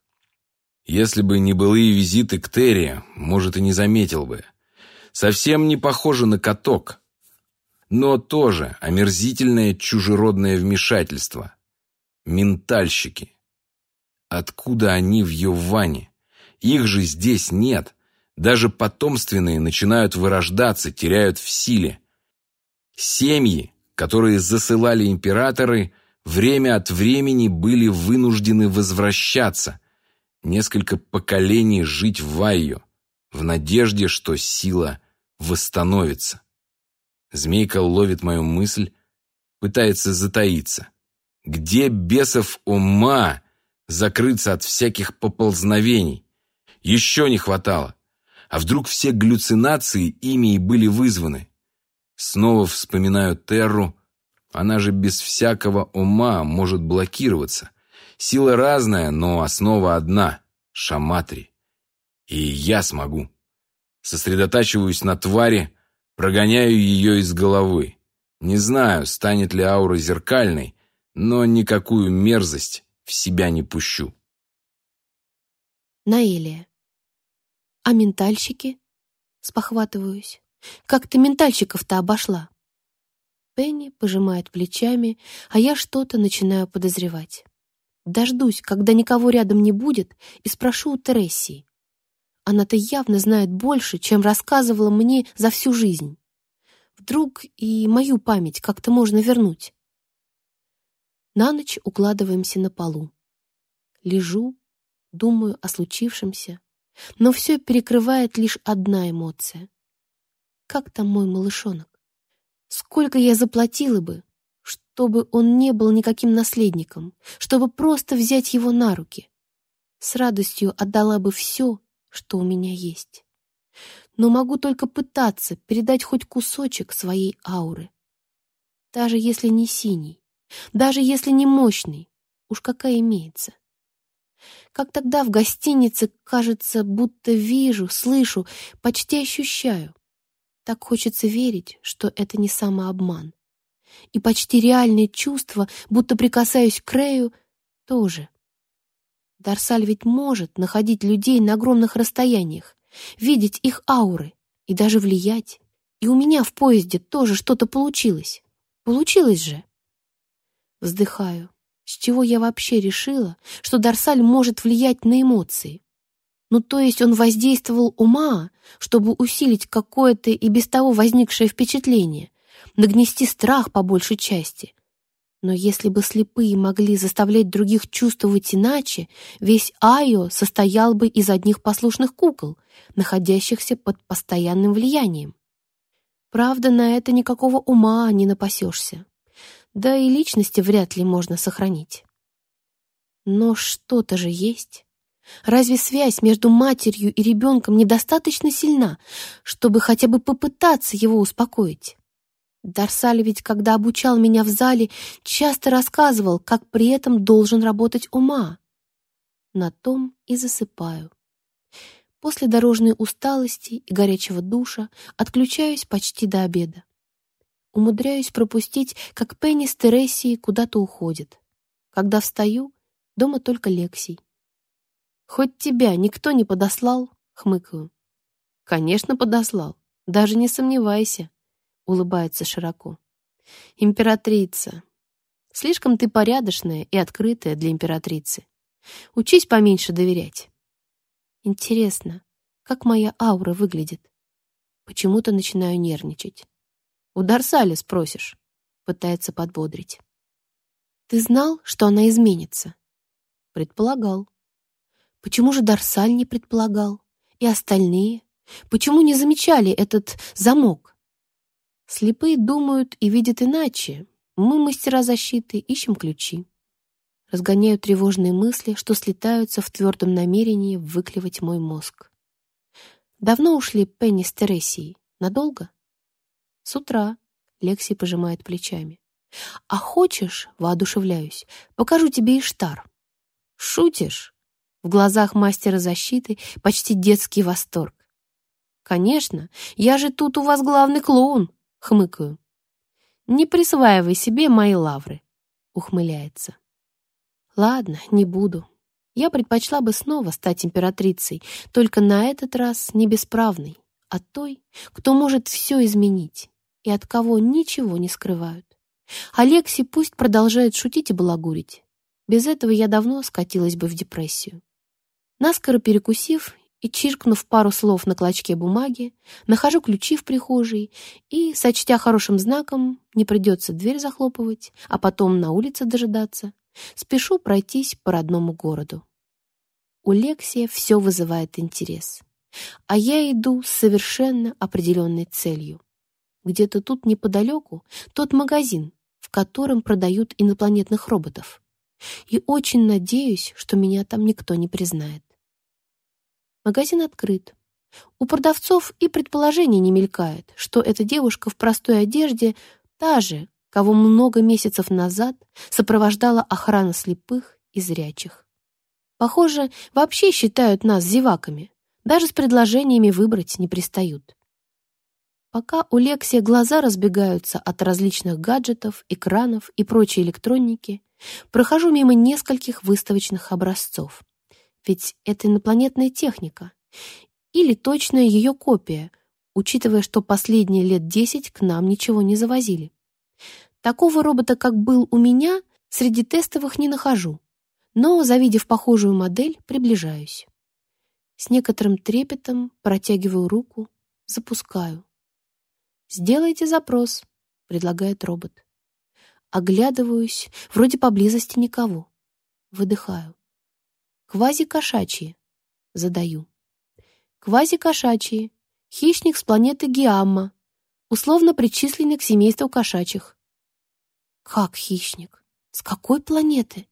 B: Если бы не былые визиты к Терри, может, и не заметил бы. Совсем не похоже на каток. Но тоже омерзительное чужеродное вмешательство. Ментальщики. Откуда они в Йоване? Их же здесь нет. Даже потомственные начинают вырождаться, теряют в силе. Семьи, которые засылали императоры, время от времени были вынуждены возвращаться, несколько поколений жить в Вайо, в надежде, что сила восстановится. Змейка ловит мою мысль, пытается затаиться. Где бесов ума закрыться от всяких поползновений? Еще не хватало. А вдруг все галлюцинации ими и были вызваны? Снова вспоминаю Терру. Она же без всякого ума может блокироваться. Сила разная, но основа одна — шаматри. И я смогу. Сосредотачиваюсь на твари, прогоняю ее из головы. Не знаю, станет ли аура зеркальной, но никакую мерзость в себя не пущу.
A: Наилия. А ментальщики? Спохватываюсь. Как ты ментальщиков-то обошла? Пенни пожимает плечами, а я что-то начинаю подозревать. Дождусь, когда никого рядом не будет, и спрошу у Тересии. Она-то явно знает больше, чем рассказывала мне за всю жизнь. Вдруг и мою память как-то можно вернуть. На ночь укладываемся на полу. Лежу, думаю о случившемся, но все перекрывает лишь одна эмоция. Как там мой малышонок? Сколько я заплатила бы, чтобы он не был никаким наследником, чтобы просто взять его на руки. С радостью отдала бы все, что у меня есть. Но могу только пытаться передать хоть кусочек своей ауры. Даже если не синий, даже если не мощный, уж какая имеется. Как тогда в гостинице, кажется, будто вижу, слышу, почти ощущаю. Так хочется верить, что это не самообман. И почти реальные чувства, будто прикасаюсь к Рэю, тоже. Дарсаль ведь может находить людей на огромных расстояниях, видеть их ауры и даже влиять. И у меня в поезде тоже что-то получилось. Получилось же. Вздыхаю. С чего я вообще решила, что Дарсаль может влиять на эмоции? Ну, то есть он воздействовал ума, чтобы усилить какое-то и без того возникшее впечатление, нагнести страх по большей части. Но если бы слепые могли заставлять других чувствовать иначе, весь Айо состоял бы из одних послушных кукол, находящихся под постоянным влиянием. Правда, на это никакого ума не напасешься да и личности вряд ли можно сохранить. Но что-то же есть. Разве связь между матерью и ребенком недостаточно сильна, чтобы хотя бы попытаться его успокоить? Дарсаль ведь, когда обучал меня в зале, часто рассказывал, как при этом должен работать ума. На том и засыпаю. После дорожной усталости и горячего душа отключаюсь почти до обеда. Умудряюсь пропустить, как Пенни с Тересией куда-то уходит. Когда встаю, дома только Лексий. «Хоть тебя никто не подослал?» — хмыкаю. «Конечно, подослал. Даже не сомневайся», — улыбается широко. «Императрица. Слишком ты порядочная и открытая для императрицы. Учись поменьше доверять». Интересно, как моя аура выглядит? Почему-то начинаю нервничать. У Дарсали спросишь. Пытается подбодрить. Ты знал, что она изменится? Предполагал. Почему же Дарсаль не предполагал? И остальные? Почему не замечали этот замок? Слепые думают и видят иначе. Мы, мастера защиты, ищем ключи. Разгоняю тревожные мысли, что слетаются в твердом намерении выклевать мой мозг. Давно ушли Пенни с Тересией? Надолго? С утра. Лекси пожимает плечами. А хочешь, воодушевляюсь, покажу тебе Иштар. Шутишь? В глазах мастера защиты почти детский восторг. Конечно, я же тут у вас главный клоун, хмыкаю. Не присваивай себе мои лавры, ухмыляется. Ладно, не буду. Я предпочла бы снова стать императрицей, только на этот раз не бесправной, а той, кто может все изменить и от кого ничего не скрывают. Алекси пусть продолжает шутить и балагурить. Без этого я давно скатилась бы в депрессию. Наскоро перекусив и чиркнув пару слов на клочке бумаги, нахожу ключи в прихожей и, сочтя хорошим знаком, не придется дверь захлопывать, а потом на улице дожидаться, спешу пройтись по родному городу. У Лексия все вызывает интерес, а я иду с совершенно определенной целью — где-то тут неподалеку тот магазин, в котором продают инопланетных роботов. И очень надеюсь, что меня там никто не признает. Магазин открыт. У продавцов и предположений не мелькает, что эта девушка в простой одежде та же, кого много месяцев назад сопровождала охрана слепых и зрячих. Похоже, вообще считают нас зеваками, даже с предложениями выбрать не пристают. Пока у Лексия глаза разбегаются от различных гаджетов, экранов и прочей электроники, прохожу мимо нескольких выставочных образцов. Ведь это инопланетная техника. Или точная ее копия, учитывая, что последние лет десять к нам ничего не завозили. Такого робота, как был у меня, среди тестовых не нахожу. Но, завидев похожую модель, приближаюсь. С некоторым трепетом протягиваю руку, запускаю. «Сделайте запрос», — предлагает робот. Оглядываюсь, вроде поблизости никого. Выдыхаю. «Квази-кошачьи», — задаю. «Квази-кошачьи. Хищник с планеты Гиамма, условно причисленный к семейству кошачьих». «Как хищник? С какой планеты?»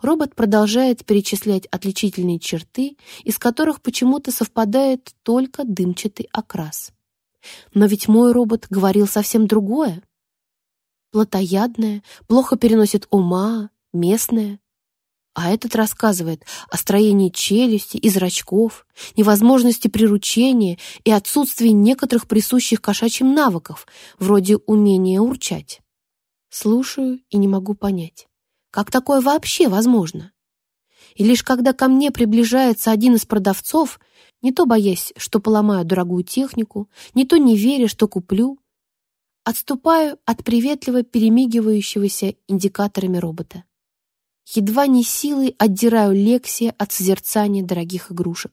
A: Робот продолжает перечислять отличительные черты, из которых почему-то совпадает только дымчатый окрас. Но ведь мой робот говорил совсем другое. Плотоядная, плохо переносит ума, местная. А этот рассказывает о строении челюсти и зрачков, невозможности приручения и отсутствии некоторых присущих кошачьим навыков, вроде умения урчать. Слушаю и не могу понять, как такое вообще возможно? И лишь когда ко мне приближается один из продавцов, не то боясь, что поломаю дорогую технику, не то не веря, что куплю, отступаю от приветливо перемигивающегося индикаторами робота. Едва не силой отдираю Лексия от созерцания дорогих игрушек.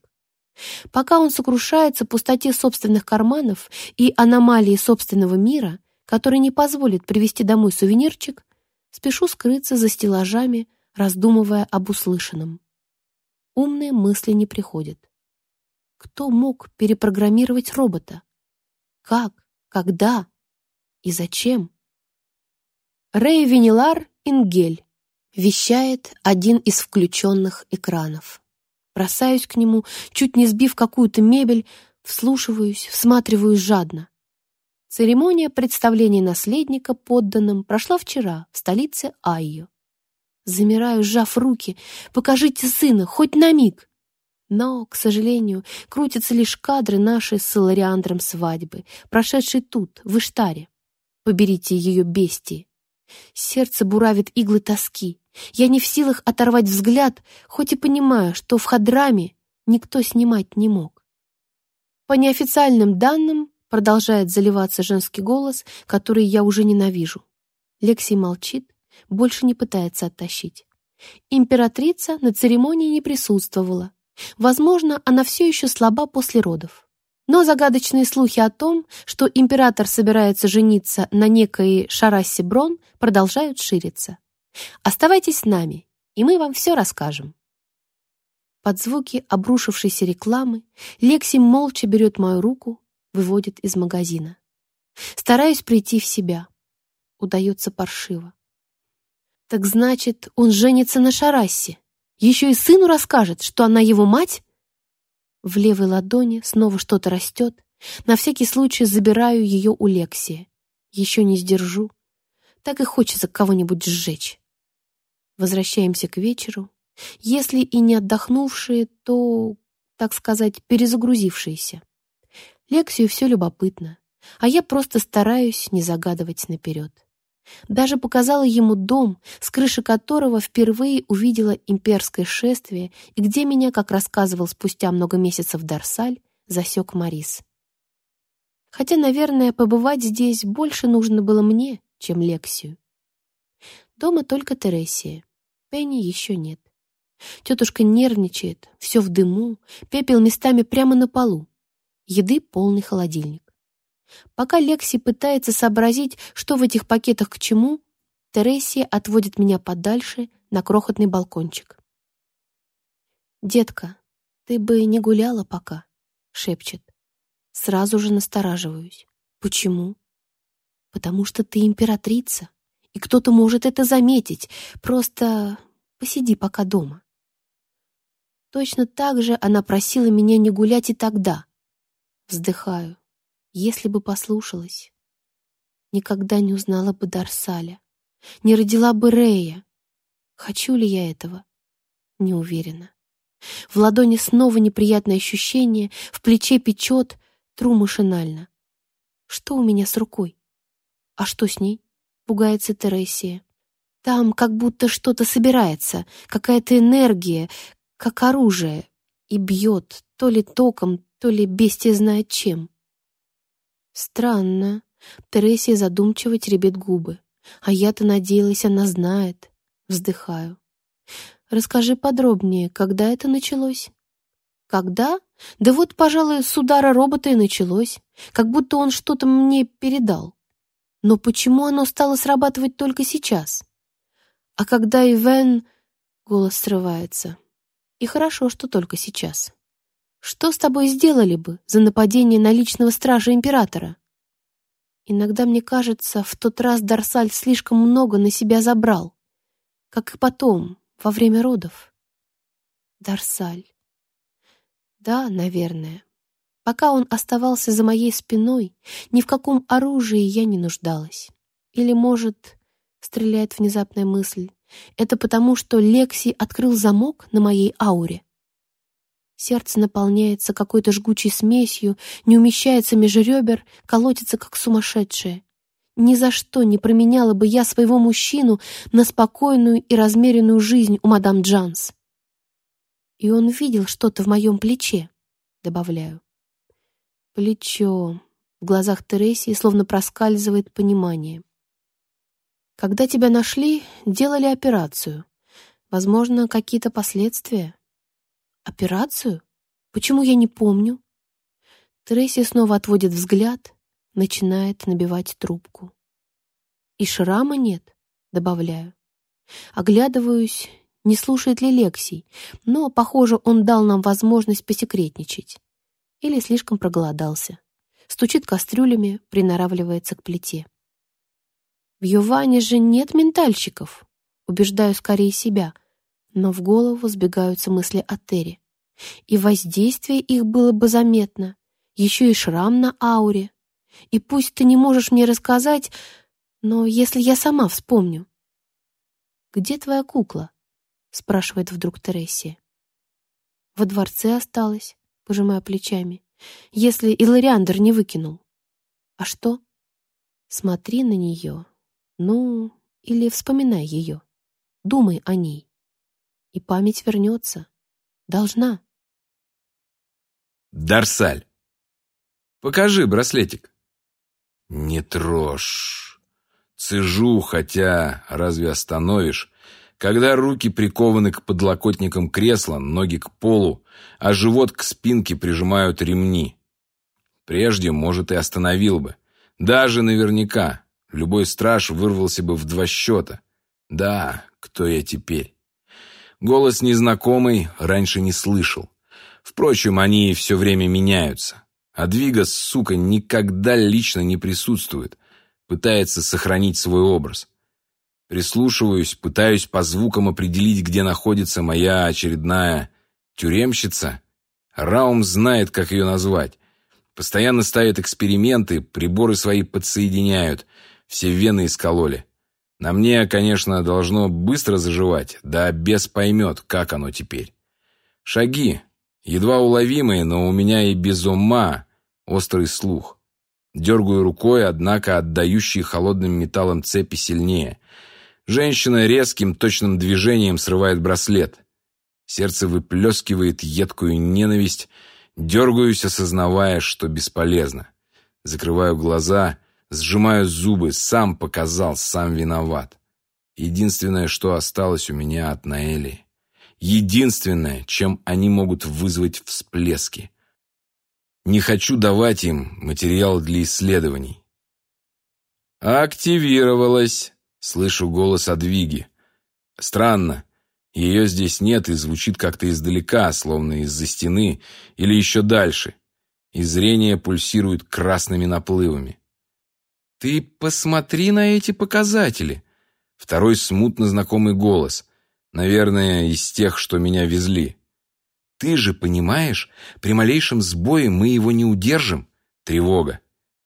A: Пока он сокрушается пустоте собственных карманов и аномалии собственного мира, который не позволит привезти домой сувенирчик, спешу скрыться за стеллажами, раздумывая об услышанном. Умные мысли не приходят. Кто мог перепрограммировать робота? Как? Когда? И зачем? Рэй Винилар Ингель Вещает один из включенных экранов. Бросаюсь к нему, чуть не сбив какую-то мебель, вслушиваюсь, всматриваюсь жадно. Церемония представления наследника подданным прошла вчера в столице Айо. Замираю, сжав руки. «Покажите сына, хоть на миг!» Но, к сожалению, крутятся лишь кадры нашей с Илариандром свадьбы, прошедшей тут, в Иштаре. Поберите ее бестии. Сердце буравит иглы тоски. Я не в силах оторвать взгляд, хоть и понимаю, что в Хадраме никто снимать не мог. По неофициальным данным, продолжает заливаться женский голос, который я уже ненавижу. Лексий молчит, больше не пытается оттащить. Императрица на церемонии не присутствовала. Возможно, она все еще слаба после родов. Но загадочные слухи о том, что император собирается жениться на некой Шарассе Брон, продолжают шириться. Оставайтесь с нами, и мы вам все расскажем. Под звуки обрушившейся рекламы Лекси молча берет мою руку, выводит из магазина. Стараюсь прийти в себя. Удается паршиво. Так значит, он женится на Шарассе. Еще и сыну расскажет, что она его мать? В левой ладони снова что-то растет. На всякий случай забираю ее у Лексии. Еще не сдержу. Так и хочется кого-нибудь сжечь. Возвращаемся к вечеру. Если и не отдохнувшие, то, так сказать, перезагрузившиеся. Лексию все любопытно, а я просто стараюсь не загадывать наперед. Даже показала ему дом, с крыши которого впервые увидела имперское шествие и где меня, как рассказывал спустя много месяцев Дарсаль, засек Марис. Хотя, наверное, побывать здесь больше нужно было мне, чем Лексию. Дома только Тересия. Пенни еще нет. Тетушка нервничает, все в дыму, пепел местами прямо на полу. Еды полный холодильник. Пока Лекси пытается сообразить, что в этих пакетах к чему, Тересия отводит меня подальше на крохотный балкончик. «Детка, ты бы не гуляла пока», — шепчет. Сразу же настораживаюсь. «Почему?» «Потому что ты императрица и кто-то может это заметить. Просто посиди пока дома. Точно так же она просила меня не гулять и тогда. Вздыхаю. Если бы послушалась, никогда не узнала бы Дарсаля, не родила бы Рея. Хочу ли я этого? Не уверена. В ладони снова неприятное ощущение, в плече печет, тру машинально. Что у меня с рукой? А что с ней? Пугается Тересия. Там как будто что-то собирается, какая-то энергия, как оружие, и бьет то ли током, то ли бестия знает чем. Странно. Тересия задумчиво теребит губы. А я-то надеялась, она знает. Вздыхаю. Расскажи подробнее, когда это началось? Когда? Да вот, пожалуй, с удара робота и началось. Как будто он что-то мне передал. Но почему оно стало срабатывать только сейчас? А когда Ивен... Голос срывается. И хорошо, что только сейчас. Что с тобой сделали бы за нападение на личного стража императора? Иногда мне кажется, в тот раз Дарсаль слишком много на себя забрал. Как и потом, во время родов. Дарсаль. Да, наверное. Пока он оставался за моей спиной, ни в каком оружии я не нуждалась. Или, может, стреляет внезапная мысль. Это потому, что Лекси открыл замок на моей ауре. Сердце наполняется какой-то жгучей смесью, не умещается меж ребер, колотится как сумасшедшее. Ни за что не променяла бы я своего мужчину на спокойную и размеренную жизнь у мадам Джанс. И он видел что-то в моем плече, добавляю. Плечо. В глазах Тересии словно проскальзывает понимание. Когда тебя нашли, делали операцию. Возможно, какие-то последствия. Операцию? Почему я не помню? Трейси снова отводит взгляд, начинает набивать трубку. И шрама нет, добавляю. Оглядываюсь, не слушает ли Лексий, но, похоже, он дал нам возможность посекретничать. Или слишком проголодался. Стучит кастрюлями, приноравливается к плите. В Юване же нет ментальщиков, убеждаю скорее себя, но в голову сбегаются мысли о Терри. И воздействие их было бы заметно, еще и шрам на ауре. И пусть ты не можешь мне рассказать, но если я сама вспомню. «Где твоя кукла?» — спрашивает вдруг Тересия. «Во дворце осталась», — пожимая плечами, «если Илариандр не выкинул». «А что?» «Смотри на нее. Ну, или вспоминай ее. Думай о ней. И память вернется. Должна».
B: «Дарсаль, покажи браслетик». «Не трожь. Цежу, хотя разве остановишь, когда руки прикованы к подлокотникам кресла, ноги к полу, а живот к спинке прижимают ремни. Прежде, может, и остановил бы. Даже наверняка. Любой страж вырвался бы в два счета. Да, кто я теперь? Голос незнакомый, раньше не слышал. Впрочем, они все время меняются. А Двига, сука, никогда лично не присутствует. Пытается сохранить свой образ. Прислушиваюсь, пытаюсь по звукам определить, где находится моя очередная тюремщица. Раум знает, как ее назвать. Постоянно ставит эксперименты, приборы свои подсоединяют. Все вены искололи. На мне, конечно, должно быстро заживать, да бес поймет, как оно теперь. Шаги, Едва уловимые, но у меня и без ума острый слух. Дергаю рукой, однако отдающие холодным металлом цепи сильнее. Женщина резким, точным движением срывает браслет. Сердце выплескивает едкую ненависть. Дергаюсь, осознавая, что бесполезно. Закрываю глаза, сжимаю зубы, сам показал, сам виноват. Единственное, что осталось у меня от Наэли единственное, чем они могут вызвать всплески. Не хочу давать им материал для исследований. «Активировалась!» — слышу голос Адвиги. Странно. Ее здесь нет и звучит как-то издалека, словно из-за стены или еще дальше. И зрение пульсирует красными наплывами. «Ты посмотри на эти показатели!» Второй смутно знакомый голос. Наверное, из тех, что меня везли. Ты же понимаешь, при малейшем сбое мы его не удержим. Тревога.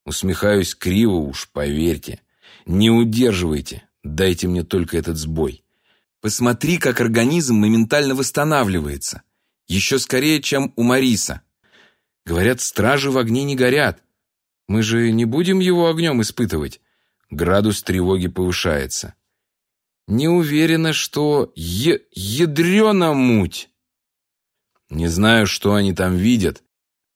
B: Усмехаюсь криво уж, поверьте. Не удерживайте, дайте мне только этот сбой. Посмотри, как организм моментально восстанавливается. Еще скорее, чем у Мариса. Говорят, стражи в огне не горят. Мы же не будем его огнем испытывать. Градус тревоги повышается. Не уверена, что е ядрена муть. Не знаю, что они там видят.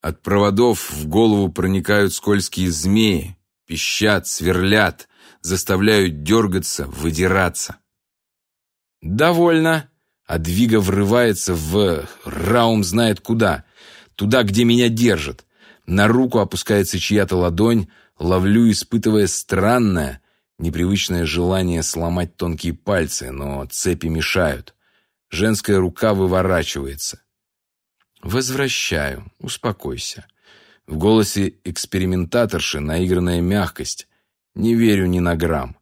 B: От проводов в голову проникают скользкие змеи, пищат, сверлят, заставляют дергаться, выдираться. Довольно. А двига врывается в раум знает куда, туда, где меня держат. На руку опускается чья-то ладонь, ловлю, испытывая странное, Непривычное желание сломать тонкие пальцы, но цепи мешают. Женская рука выворачивается. «Возвращаю. Успокойся». В голосе экспериментаторши наигранная мягкость. Не верю ни на грамм.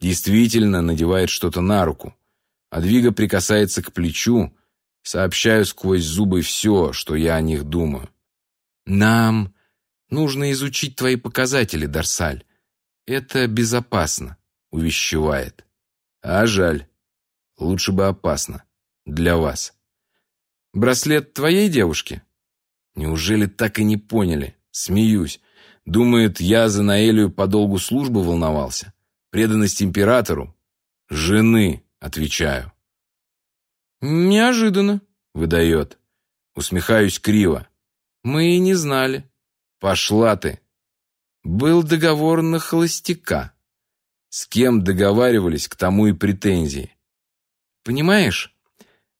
B: Действительно надевает что-то на руку. Адвига прикасается к плечу. Сообщаю сквозь зубы все, что я о них думаю. «Нам нужно изучить твои показатели, Дарсаль. «Это безопасно», — увещевает. А жаль. Лучше бы опасно. Для вас. Браслет твоей девушки? Неужели так и не поняли? Смеюсь. Думает, я за Наэлию по долгу службы волновался. Преданность императору? Жены, отвечаю. Неожиданно, выдает. Усмехаюсь криво. Мы и не знали. Пошла ты. Был договор на холостяка. С кем договаривались, к тому и претензии. Понимаешь,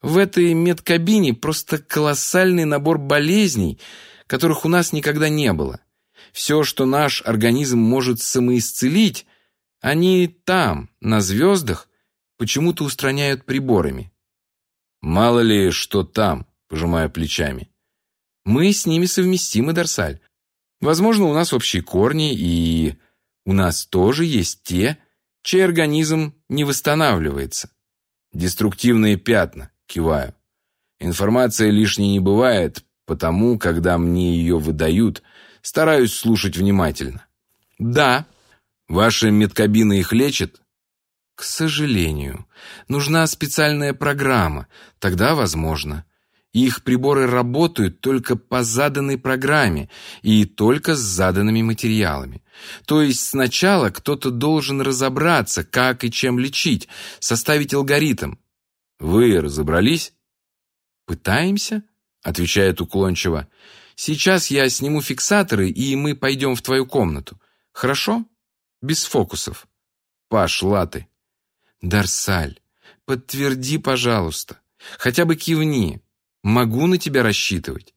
B: в этой медкабине просто колоссальный набор болезней, которых у нас никогда не было. Все, что наш организм может самоисцелить, они там, на звездах, почему-то устраняют приборами. Мало ли, что там, пожимая плечами. Мы с ними совместимы, Дарсаль. Возможно, у нас общие корни, и у нас тоже есть те, чей организм не восстанавливается. Деструктивные пятна, киваю. Информация лишней не бывает, потому, когда мне ее выдают, стараюсь слушать внимательно. Да, ваша медкабина их лечит? К сожалению. Нужна специальная программа, тогда возможно. Их приборы работают только по заданной программе и только с заданными материалами. То есть сначала кто-то должен разобраться, как и чем лечить, составить алгоритм. Вы разобрались? Пытаемся, отвечает уклончиво. Сейчас я сниму фиксаторы, и мы пойдем в твою комнату. Хорошо? Без фокусов. Пошла ты. Дарсаль, подтверди, пожалуйста. Хотя бы кивни. Могу на тебя рассчитывать?»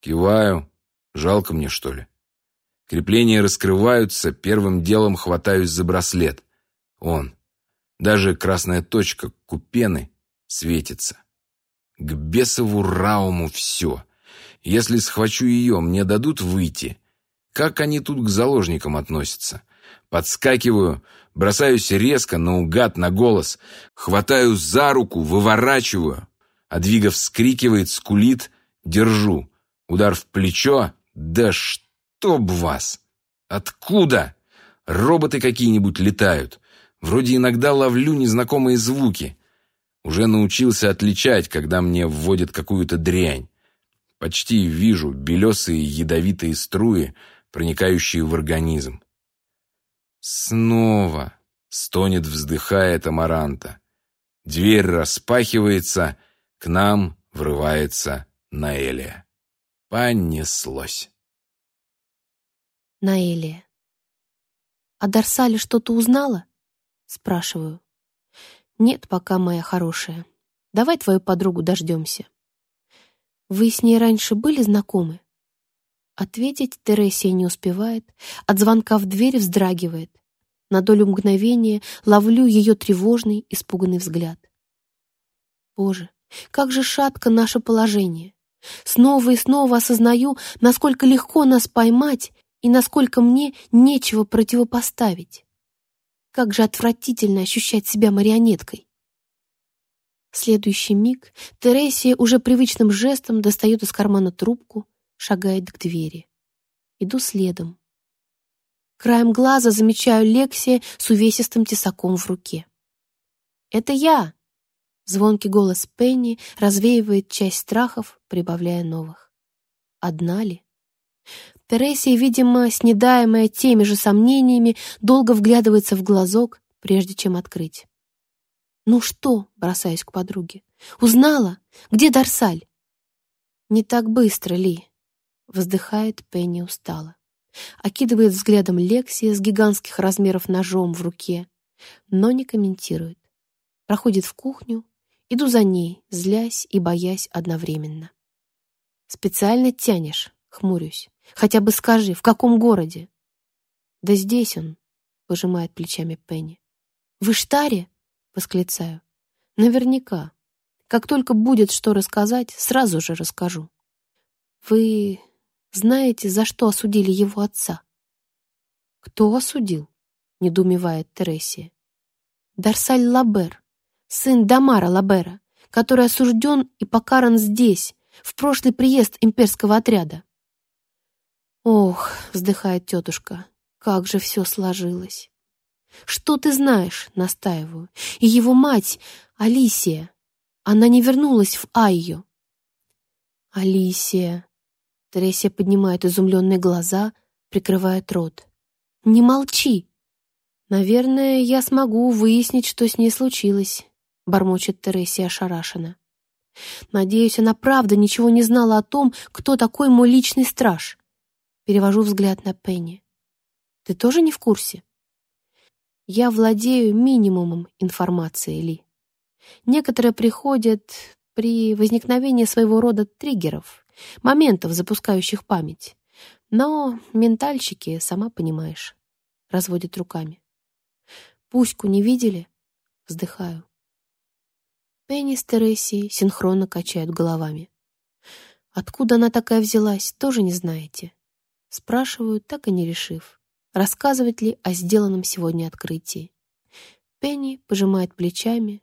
B: Киваю. Жалко мне, что ли? Крепления раскрываются, первым делом хватаюсь за браслет. Он. Даже красная точка купены светится. К бесову Рауму все. Если схвачу ее, мне дадут выйти. Как они тут к заложникам относятся? Подскакиваю, бросаюсь резко, наугад, на голос. Хватаю за руку, выворачиваю. Адвига вскрикивает, скулит. Держу. Удар в плечо. Да чтоб вас! Откуда? Роботы какие-нибудь летают. Вроде иногда ловлю незнакомые звуки. Уже научился отличать, когда мне вводят какую-то дрянь. Почти вижу белесые ядовитые струи, проникающие в организм. Снова стонет, вздыхает Амаранта. Дверь распахивается, к нам врывается Наэлия. Понеслось.
A: Наэлия. «А Дарсали что-то узнала?» Спрашиваю. «Нет пока, моя хорошая. Давай твою подругу дождемся». «Вы с ней раньше были знакомы?» Ответить Тересия не успевает, от звонка в дверь вздрагивает. На долю мгновения ловлю ее тревожный, испуганный взгляд. Боже, как же шатко наше положение. Снова и снова осознаю, насколько легко нас поймать и насколько мне нечего противопоставить. Как же отвратительно ощущать себя марионеткой. Следующий миг Тересия уже привычным жестом достает из кармана трубку, шагает к двери. Иду следом. Краем глаза замечаю Лексия с увесистым тесаком в руке. «Это я!» Звонкий голос Пенни развеивает часть страхов, прибавляя новых. Одна ли? Тересия, видимо, снедаемая теми же сомнениями, долго вглядывается в глазок, прежде чем открыть. «Ну что?» — бросаюсь к подруге. «Узнала? Где Дарсаль?» «Не так быстро, Ли», — вздыхает Пенни устало. Окидывает взглядом Лексия с гигантских размеров ножом в руке, но не комментирует. Проходит в кухню, Иду за ней, злясь и боясь одновременно. «Специально тянешь?» — хмурюсь. «Хотя бы скажи, в каком городе?» «Да здесь он», — пожимает плечами Пенни. «В Иштаре?» — восклицаю. «Наверняка. Как только будет что рассказать, сразу же расскажу». «Вы знаете, за что осудили его отца?» «Кто осудил?» — недоумевает Тересия. «Дарсаль Лабер, сын Дамара Лабера, который осужден и покаран здесь, в прошлый приезд имперского отряда. «Ох», — вздыхает тетушка, — «как же все сложилось». Что ты знаешь?» — настаиваю. «И его мать, Алисия. Она не вернулась в Айю». «Алисия». Тересия поднимает изумленные глаза, прикрывает рот. «Не молчи!» «Наверное, я смогу выяснить, что с ней случилось», — бормочет Тересия ошарашенно. «Надеюсь, она правда ничего не знала о том, кто такой мой личный страж». Перевожу взгляд на Пенни. «Ты тоже не в курсе?» Я владею минимумом информации, Ли. Некоторые приходят при возникновении своего рода триггеров, моментов, запускающих память. Но ментальщики, сама понимаешь, разводят руками. Пуську не видели? Вздыхаю. Пенни с Тересией синхронно качают головами. Откуда она такая взялась, тоже не знаете? Спрашиваю, так и не решив рассказывать ли о сделанном сегодня открытии. Пенни пожимает плечами,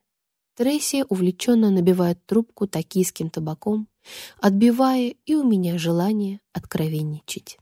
A: Трейси увлеченно набивает трубку токийским табаком, отбивая и у меня желание откровенничать.